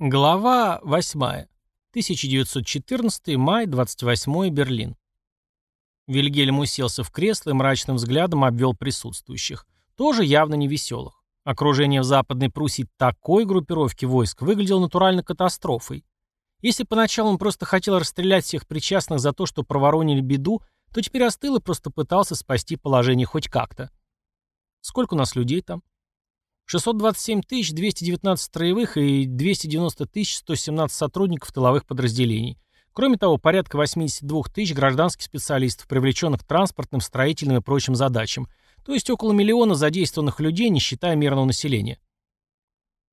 Глава 8. 1914 май, 28 Берлин. Вильгельм уселся в кресло и мрачным взглядом обвел присутствующих. Тоже явно не веселых. Окружение в Западной Пруссии такой группировки войск выглядело натурально катастрофой. Если поначалу он просто хотел расстрелять всех причастных за то, что проворонили беду, то теперь остыл и просто пытался спасти положение хоть как-то. Сколько у нас людей там? 627 219 строевых и 290 117 сотрудников тыловых подразделений. Кроме того, порядка 82 тысяч гражданских специалистов, привлеченных транспортным, строительным и прочим задачам, то есть около миллиона задействованных людей, не считая мирного населения.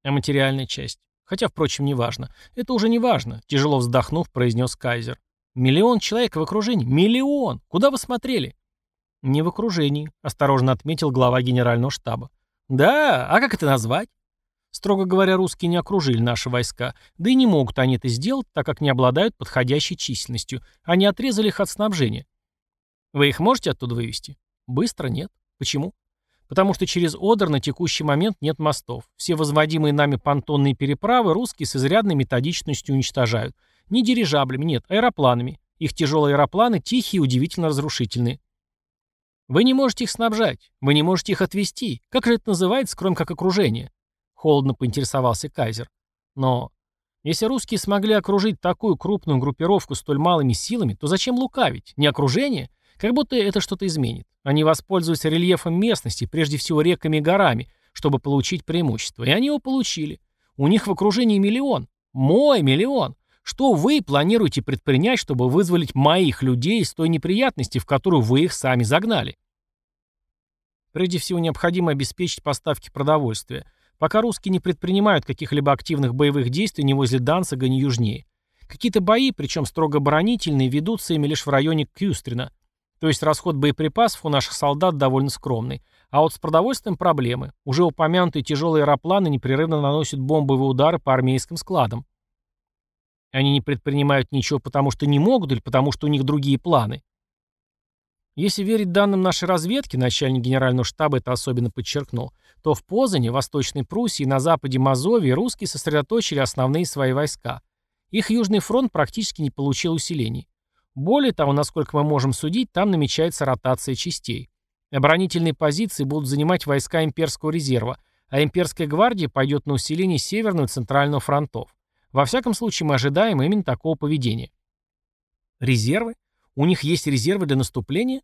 А материальная часть? Хотя, впрочем, не важно. Это уже не важно, тяжело вздохнув, произнес Кайзер. Миллион человек в окружении? Миллион! Куда вы смотрели? Не в окружении, осторожно отметил глава генерального штаба. Да, а как это назвать? Строго говоря, русские не окружили наши войска, да и не могут они это сделать, так как не обладают подходящей численностью. Они отрезали их от снабжения. Вы их можете оттуда вывести? Быстро нет. Почему? Потому что через Одер на текущий момент нет мостов. Все возводимые нами понтонные переправы русские с изрядной методичностью уничтожают. Не дирижаблями, нет, аэропланами. Их тяжелые аэропланы тихие и удивительно разрушительные. Вы не можете их снабжать, вы не можете их отвести. Как же это называется, кроме как окружение? Холодно поинтересовался Кайзер. Но если русские смогли окружить такую крупную группировку столь малыми силами, то зачем лукавить? Не окружение? Как будто это что-то изменит. Они воспользуются рельефом местности, прежде всего реками и горами, чтобы получить преимущество. И они его получили. У них в окружении миллион. Мой миллион. Что вы планируете предпринять, чтобы вызволить моих людей из той неприятности, в которую вы их сами загнали? Прежде всего, необходимо обеспечить поставки продовольствия, пока русские не предпринимают каких-либо активных боевых действий ни возле Данцига, ни южнее. Какие-то бои, причем строго оборонительные, ведутся ими лишь в районе Кюстрина. То есть расход боеприпасов у наших солдат довольно скромный. А вот с продовольствием проблемы. Уже упомянутые тяжелые аэропланы непрерывно наносят бомбовые удары по армейским складам. Они не предпринимают ничего потому, что не могут или потому, что у них другие планы. Если верить данным нашей разведки, начальник генерального штаба это особенно подчеркнул, то в Позане, Восточной Пруссии на западе Мазовии русские сосредоточили основные свои войска. Их Южный фронт практически не получил усилений. Более того, насколько мы можем судить, там намечается ротация частей. Оборонительные позиции будут занимать войска имперского резерва, а имперская гвардия пойдет на усиление Северного и Центрального фронтов. Во всяком случае, мы ожидаем именно такого поведения. Резервы? У них есть резервы для наступления?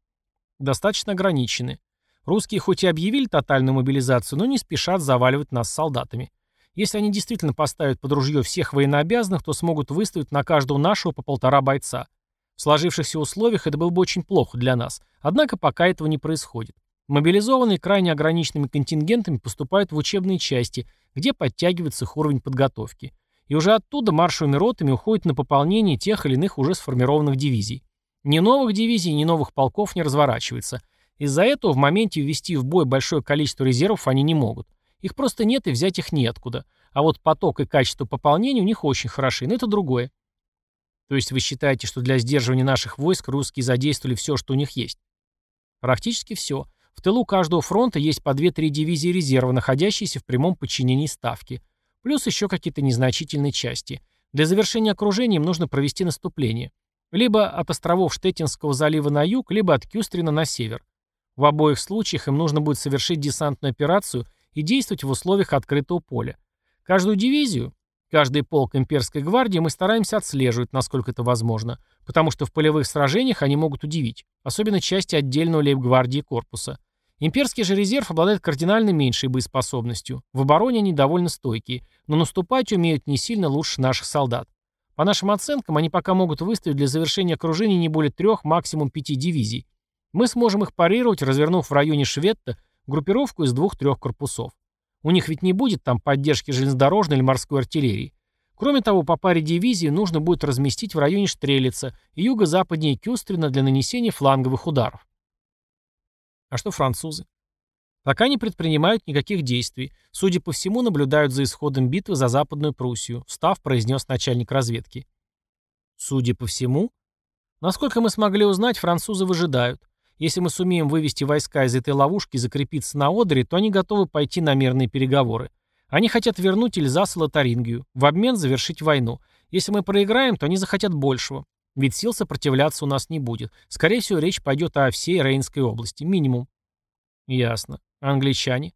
Достаточно ограничены. Русские хоть и объявили тотальную мобилизацию, но не спешат заваливать нас солдатами. Если они действительно поставят под ружье всех военнообязанных, то смогут выставить на каждого нашего по полтора бойца. В сложившихся условиях это было бы очень плохо для нас. Однако пока этого не происходит. Мобилизованные крайне ограниченными контингентами поступают в учебные части, где подтягивается их уровень подготовки и уже оттуда маршевыми ротами уходят на пополнение тех или иных уже сформированных дивизий. Ни новых дивизий, ни новых полков не разворачивается. Из-за этого в моменте ввести в бой большое количество резервов они не могут. Их просто нет и взять их неоткуда. А вот поток и качество пополнения у них очень хороши, но это другое. То есть вы считаете, что для сдерживания наших войск русские задействовали все, что у них есть? Практически все. В тылу каждого фронта есть по 2-3 дивизии резерва, находящиеся в прямом подчинении Ставки. Плюс еще какие-то незначительные части. Для завершения окружения им нужно провести наступление. Либо от островов Штеттинского залива на юг, либо от Кюстрина на север. В обоих случаях им нужно будет совершить десантную операцию и действовать в условиях открытого поля. Каждую дивизию, каждый полк имперской гвардии мы стараемся отслеживать, насколько это возможно, потому что в полевых сражениях они могут удивить, особенно части отдельного лейб-гвардии корпуса. Имперский же резерв обладает кардинально меньшей боеспособностью. В обороне они довольно стойкие, но наступать умеют не сильно лучше наших солдат. По нашим оценкам, они пока могут выставить для завершения окружения не более трех, максимум пяти дивизий. Мы сможем их парировать, развернув в районе Шветта группировку из двух-трех корпусов. У них ведь не будет там поддержки железнодорожной или морской артиллерии. Кроме того, по паре дивизий нужно будет разместить в районе Штрелица и юго-западнее Кюстрина для нанесения фланговых ударов. А что французы? Пока не предпринимают никаких действий. Судя по всему, наблюдают за исходом битвы за Западную Пруссию, встав, произнес начальник разведки. Судя по всему? Насколько мы смогли узнать, французы выжидают. Если мы сумеем вывести войска из этой ловушки и закрепиться на Одере, то они готовы пойти на мирные переговоры. Они хотят вернуть Эльзас и Лотарингию, в обмен завершить войну. Если мы проиграем, то они захотят большего. Ведь сил сопротивляться у нас не будет. Скорее всего, речь пойдет о всей Рейнской области. Минимум. Ясно. Англичане?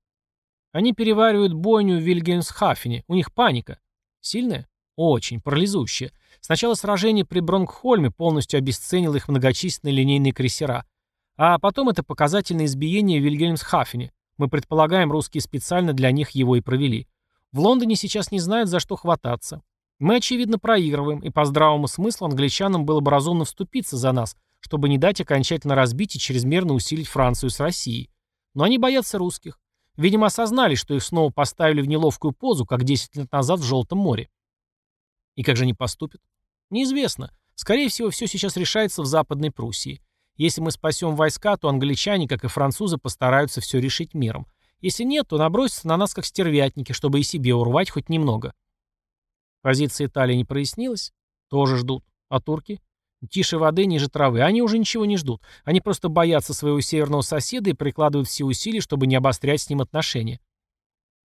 Они переваривают бойню в Вильгельмсхафене. У них паника. Сильная? Очень. Парализующая. Сначала сражение при Бронгхольме полностью обесценило их многочисленные линейные крейсера. А потом это показательное избиение в Вильгельмсхафене. Мы предполагаем, русские специально для них его и провели. В Лондоне сейчас не знают, за что хвататься. Мы, очевидно, проигрываем, и по здравому смыслу англичанам было бы разумно вступиться за нас, чтобы не дать окончательно разбить и чрезмерно усилить Францию с Россией. Но они боятся русских. Видимо, осознали, что их снова поставили в неловкую позу, как 10 лет назад в Желтом море. И как же они поступят? Неизвестно. Скорее всего, все сейчас решается в Западной Пруссии. Если мы спасем войска, то англичане, как и французы, постараются все решить миром. Если нет, то набросятся на нас как стервятники, чтобы и себе урвать хоть немного. Позиция Италии не прояснилась? Тоже ждут. А турки? Тише воды, ниже травы. Они уже ничего не ждут. Они просто боятся своего северного соседа и прикладывают все усилия, чтобы не обострять с ним отношения.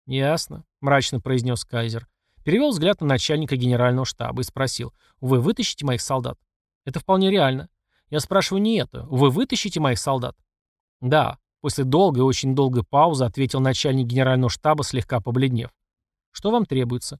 «Ясно», — мрачно произнес Кайзер. Перевел взгляд на начальника генерального штаба и спросил. «Вы вытащите моих солдат?» «Это вполне реально. Я спрашиваю не это. Вы вытащите моих солдат? Да. После долгой, очень долгой паузы ответил начальник генерального штаба, слегка побледнев. Что вам требуется?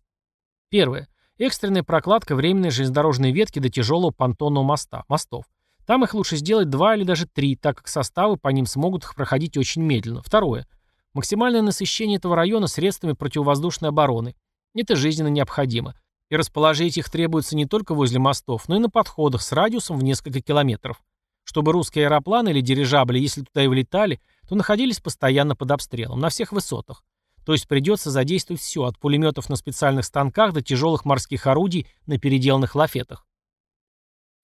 Первое. Экстренная прокладка временной железнодорожной ветки до тяжелого понтонного моста, мостов. Там их лучше сделать два или даже три, так как составы по ним смогут их проходить очень медленно. Второе. Максимальное насыщение этого района средствами противовоздушной обороны. Это жизненно необходимо. И расположить их требуется не только возле мостов, но и на подходах с радиусом в несколько километров. Чтобы русские аэропланы или дирижабли, если туда и влетали, то находились постоянно под обстрелом, на всех высотах. То есть придется задействовать все, от пулеметов на специальных станках до тяжелых морских орудий на переделанных лафетах.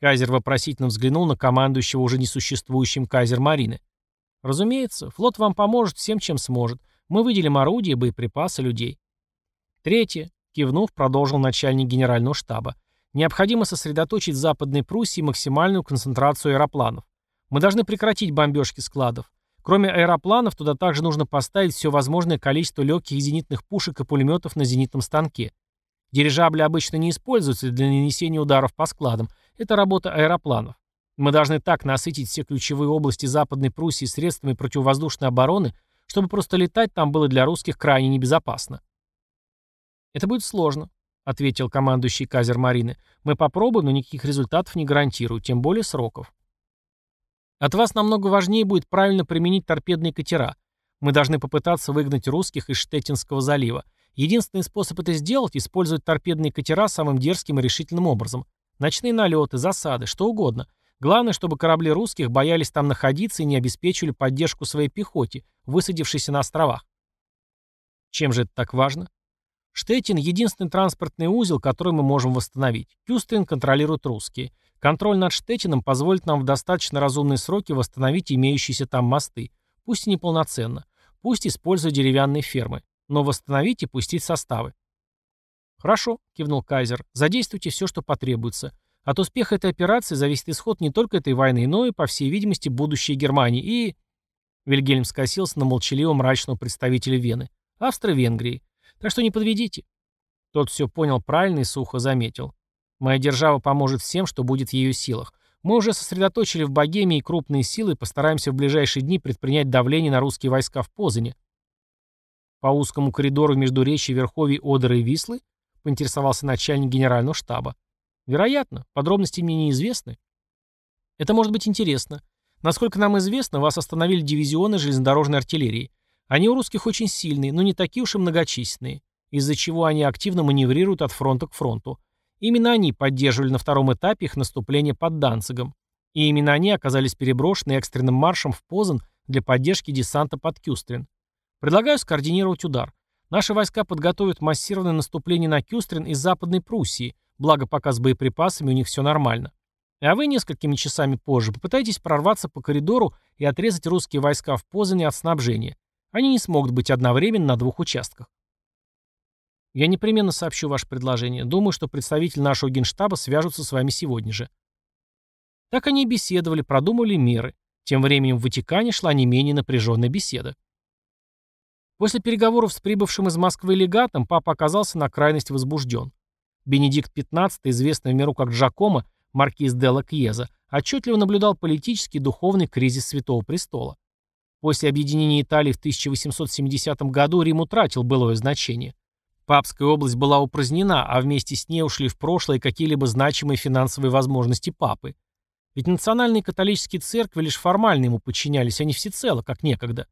Кайзер вопросительно взглянул на командующего уже несуществующим Кайзер Марины. «Разумеется, флот вам поможет всем, чем сможет. Мы выделим орудия, боеприпасы, людей». Третье. Кивнув, продолжил начальник генерального штаба. Необходимо сосредоточить в Западной Пруссии максимальную концентрацию аэропланов. Мы должны прекратить бомбежки складов. Кроме аэропланов, туда также нужно поставить все возможное количество легких зенитных пушек и пулеметов на зенитном станке. Дирижабли обычно не используются для нанесения ударов по складам. Это работа аэропланов. Мы должны так насытить все ключевые области Западной Пруссии средствами противовоздушной обороны, чтобы просто летать там было для русских крайне небезопасно. «Это будет сложно», — ответил командующий Казер Марины. «Мы попробуем, но никаких результатов не гарантирую, тем более сроков». «От вас намного важнее будет правильно применить торпедные катера. Мы должны попытаться выгнать русских из Штеттинского залива. Единственный способ это сделать — использовать торпедные катера самым дерзким и решительным образом. Ночные налеты, засады, что угодно. Главное, чтобы корабли русских боялись там находиться и не обеспечивали поддержку своей пехоте, высадившейся на островах. Чем же это так важно? Штеттин – единственный транспортный узел, который мы можем восстановить. Кюстрин контролирует русские. Контроль над Штеттином позволит нам в достаточно разумные сроки восстановить имеющиеся там мосты. Пусть и неполноценно. Пусть используя деревянные фермы. Но восстановить и пустить составы. «Хорошо», — кивнул Кайзер. «Задействуйте все, что потребуется. От успеха этой операции зависит исход не только этой войны, но и, по всей видимости, будущее Германии и...» Вильгельм скосился на молчаливого мрачного представителя Вены. «Австро-Венгрии. Так что не подведите». Тот все понял правильно и сухо заметил. «Моя держава поможет всем, что будет в ее силах. Мы уже сосредоточили в Богемии крупные силы и постараемся в ближайшие дни предпринять давление на русские войска в Позане». По узкому коридору между речи Верховий Одера и Вислы поинтересовался начальник генерального штаба. Вероятно, подробности мне неизвестны. Это может быть интересно. Насколько нам известно, вас остановили дивизионы железнодорожной артиллерии. Они у русских очень сильные, но не такие уж и многочисленные, из-за чего они активно маневрируют от фронта к фронту. Именно они поддерживали на втором этапе их наступление под Данцигом. И именно они оказались переброшены экстренным маршем в Позан для поддержки десанта под Кюстрин. Предлагаю скоординировать удар. Наши войска подготовят массированное наступление на Кюстрин из Западной Пруссии, благо пока с боеприпасами у них все нормально. А вы несколькими часами позже попытайтесь прорваться по коридору и отрезать русские войска в Позане от снабжения. Они не смогут быть одновременно на двух участках. Я непременно сообщу ваше предложение. Думаю, что представитель нашего генштаба свяжутся с вами сегодня же. Так они и беседовали, продумывали меры. Тем временем в Ватикане шла не менее напряженная беседа. После переговоров с прибывшим из Москвы легатом папа оказался на крайность возбужден. Бенедикт XV, известный в миру как Джакомо, маркиз де ла Кьеза, отчетливо наблюдал политический и духовный кризис Святого Престола. После объединения Италии в 1870 году Рим утратил былое значение. Папская область была упразднена, а вместе с ней ушли в прошлое какие-либо значимые финансовые возможности папы. Ведь национальные католические церкви лишь формально ему подчинялись, а не всецело, как некогда.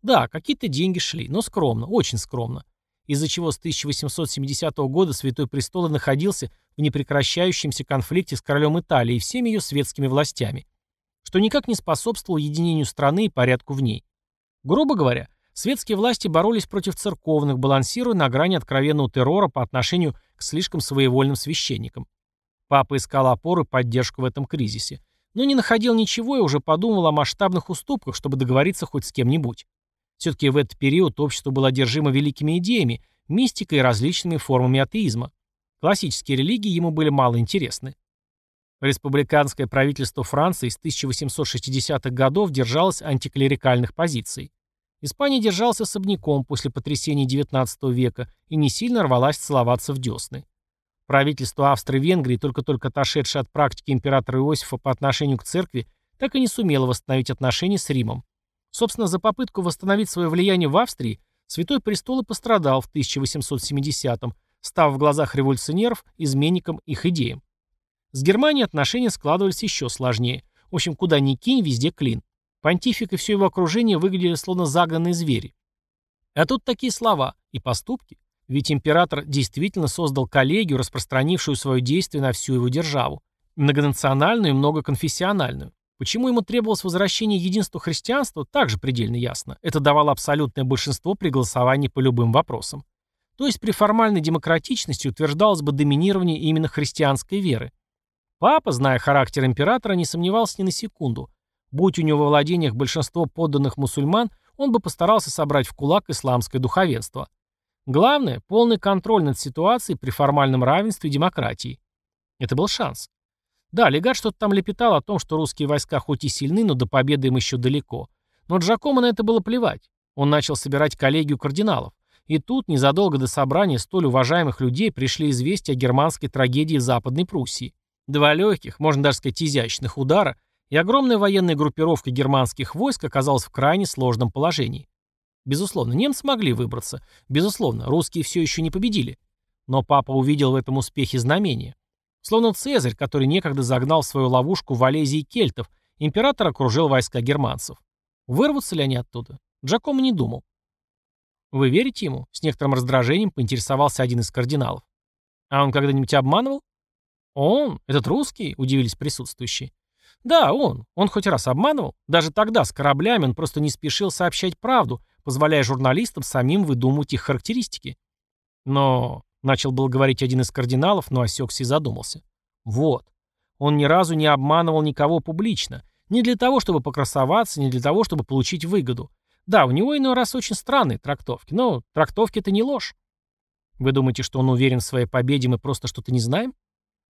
Да, какие-то деньги шли, но скромно, очень скромно. Из-за чего с 1870 года Святой Престол находился в непрекращающемся конфликте с королем Италии и всеми ее светскими властями, что никак не способствовало единению страны и порядку в ней. Грубо говоря, светские власти боролись против церковных, балансируя на грани откровенного террора по отношению к слишком своевольным священникам. Папа искал опору и поддержку в этом кризисе, но не находил ничего и уже подумал о масштабных уступках, чтобы договориться хоть с кем-нибудь. Все-таки в этот период общество было одержимо великими идеями, мистикой и различными формами атеизма. Классические религии ему были мало интересны. Республиканское правительство Франции с 1860-х годов держалось антиклерикальных позиций. Испания держалась особняком после потрясений XIX века и не сильно рвалась целоваться в десны. Правительство Австро-Венгрии, только-только отошедшее от практики императора Иосифа по отношению к церкви, так и не сумело восстановить отношения с Римом. Собственно, за попытку восстановить свое влияние в Австрии Святой Престол и пострадал в 1870-м, став в глазах революционеров изменником их идеям. С Германией отношения складывались еще сложнее. В общем, куда ни кинь, везде клин. Понтифик и все его окружение выглядели словно загнанные звери. А тут такие слова и поступки. Ведь император действительно создал коллегию, распространившую свое действие на всю его державу. Многонациональную и многоконфессиональную. Почему ему требовалось возвращение единства христианства, также предельно ясно. Это давало абсолютное большинство при голосовании по любым вопросам. То есть при формальной демократичности утверждалось бы доминирование именно христианской веры. Папа, зная характер императора, не сомневался ни на секунду. Будь у него во владениях большинство подданных мусульман, он бы постарался собрать в кулак исламское духовенство. Главное – полный контроль над ситуацией при формальном равенстве демократии. Это был шанс. Да, легат что-то там лепетал о том, что русские войска хоть и сильны, но до победы им еще далеко. Но Джакомо на это было плевать. Он начал собирать коллегию кардиналов. И тут, незадолго до собрания столь уважаемых людей, пришли известия о германской трагедии в Западной Пруссии. Два легких, можно даже сказать изящных удара, и огромная военная группировка германских войск оказалась в крайне сложном положении. Безусловно, немцы могли выбраться. Безусловно, русские все еще не победили. Но папа увидел в этом успехе знамение. Словно Цезарь, который некогда загнал в свою ловушку в Валезии кельтов, император окружил войска германцев. Вырвутся ли они оттуда? Джакомо не думал. «Вы верите ему?» — с некоторым раздражением поинтересовался один из кардиналов. «А он когда-нибудь обманывал?» «Он? Этот русский?» — удивились присутствующие. «Да, он. Он хоть раз обманывал. Даже тогда с кораблями он просто не спешил сообщать правду, позволяя журналистам самим выдумывать их характеристики. Но, начал был говорить один из кардиналов, но осекся и задумался. Вот. Он ни разу не обманывал никого публично. Не для того, чтобы покрасоваться, не для того, чтобы получить выгоду. Да, у него иной раз очень странные трактовки, но трактовки — это не ложь. Вы думаете, что он уверен в своей победе, мы просто что-то не знаем?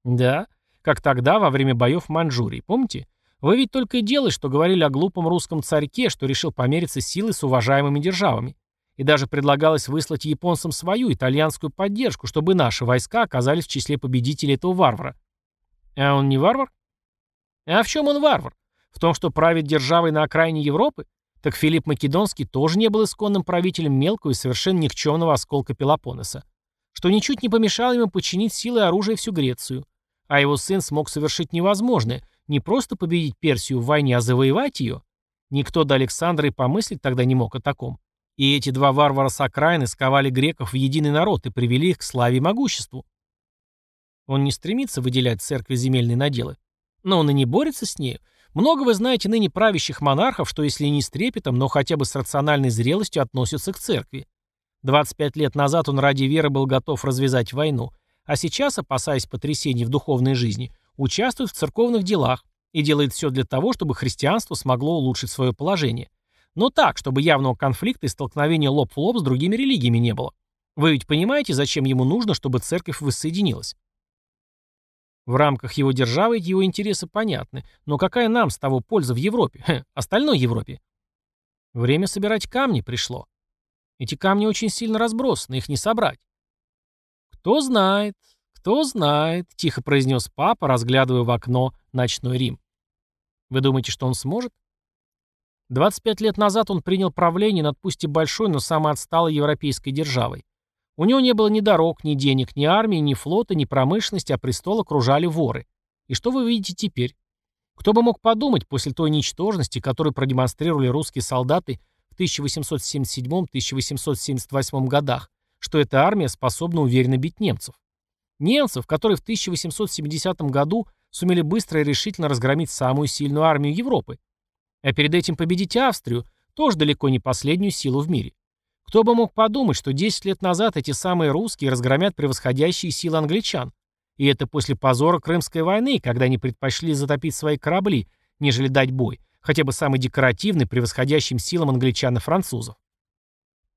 Да, как тогда, во время боев в Маньчжурии, помните? Вы ведь только и делали, что говорили о глупом русском царьке, что решил помериться силой с уважаемыми державами. И даже предлагалось выслать японцам свою итальянскую поддержку, чтобы наши войска оказались в числе победителей этого варвара. А он не варвар? А в чем он варвар? В том, что правит державой на окраине Европы? Так Филипп Македонский тоже не был исконным правителем мелкого и совершенно никчемного осколка Пелопоннеса, что ничуть не помешало ему подчинить силой оружия всю Грецию. А его сын смог совершить невозможное – не просто победить Персию в войне, а завоевать ее. Никто до Александра и помыслить тогда не мог о таком. И эти два варвара с окраины сковали греков в единый народ и привели их к славе и могуществу. Он не стремится выделять церкви земельные наделы. Но он и не борется с нею. Много вы знаете ныне правящих монархов, что если не с трепетом, но хотя бы с рациональной зрелостью относятся к церкви. 25 лет назад он ради веры был готов развязать войну, а сейчас, опасаясь потрясений в духовной жизни, участвует в церковных делах и делает все для того, чтобы христианство смогло улучшить свое положение. Но так, чтобы явного конфликта и столкновения лоб в лоб с другими религиями не было. Вы ведь понимаете, зачем ему нужно, чтобы церковь воссоединилась? В рамках его державы его интересы понятны, но какая нам с того польза в Европе, Хе, остальной Европе? Время собирать камни пришло. Эти камни очень сильно разбросаны, их не собрать. Кто знает, кто знает, тихо произнес папа, разглядывая в окно ночной Рим. Вы думаете, что он сможет? 25 лет назад он принял правление над пусть и большой, но самой отсталой европейской державой. У него не было ни дорог, ни денег, ни армии, ни флота, ни промышленности, а престол окружали воры. И что вы видите теперь? Кто бы мог подумать после той ничтожности, которую продемонстрировали русские солдаты в 1877-1878 годах, что эта армия способна уверенно бить немцев. Немцев, которые в 1870 году сумели быстро и решительно разгромить самую сильную армию Европы. А перед этим победить Австрию, тоже далеко не последнюю силу в мире. Кто бы мог подумать, что 10 лет назад эти самые русские разгромят превосходящие силы англичан. И это после позора Крымской войны, когда они предпочли затопить свои корабли, нежели дать бой, хотя бы самый декоративный, превосходящим силам англичан и французов.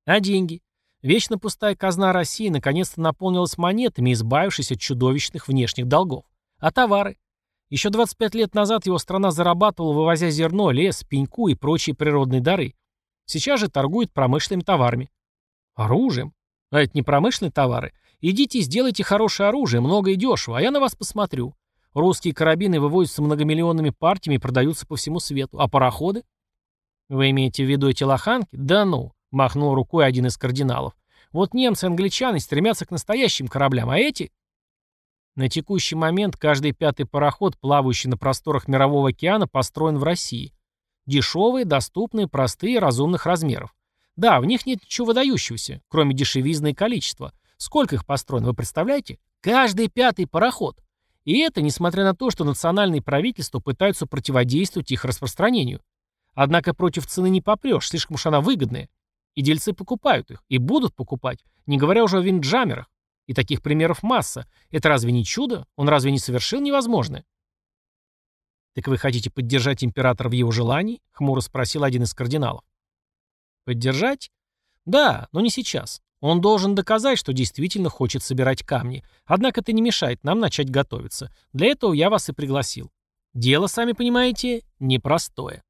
А деньги? Вечно пустая казна России наконец-то наполнилась монетами, избавившись от чудовищных внешних долгов. А товары? Еще 25 лет назад его страна зарабатывала, вывозя зерно, лес, пеньку и прочие природные дары. Сейчас же торгует промышленными товарами. Оружием? А это не промышленные товары. Идите и сделайте хорошее оружие, много и дешево, а я на вас посмотрю. Русские карабины вывозятся многомиллионными партиями и продаются по всему свету. А пароходы? Вы имеете в виду эти лоханки? Да ну, махнул рукой один из кардиналов. Вот немцы и англичане стремятся к настоящим кораблям, а эти... На текущий момент каждый пятый пароход, плавающий на просторах Мирового океана, построен в России. Дешевые, доступные, простые, разумных размеров. Да, в них нет ничего выдающегося, кроме дешевизны и количества. Сколько их построено, вы представляете? Каждый пятый пароход. И это несмотря на то, что национальные правительства пытаются противодействовать их распространению. Однако против цены не попрешь, слишком уж она выгодная. И дельцы покупают их, и будут покупать, не говоря уже о винджамерах. И таких примеров масса. Это разве не чудо? Он разве не совершил невозможное? «Так вы хотите поддержать императора в его желании?» — хмуро спросил один из кардиналов. «Поддержать? Да, но не сейчас. Он должен доказать, что действительно хочет собирать камни. Однако это не мешает нам начать готовиться. Для этого я вас и пригласил. Дело, сами понимаете, непростое.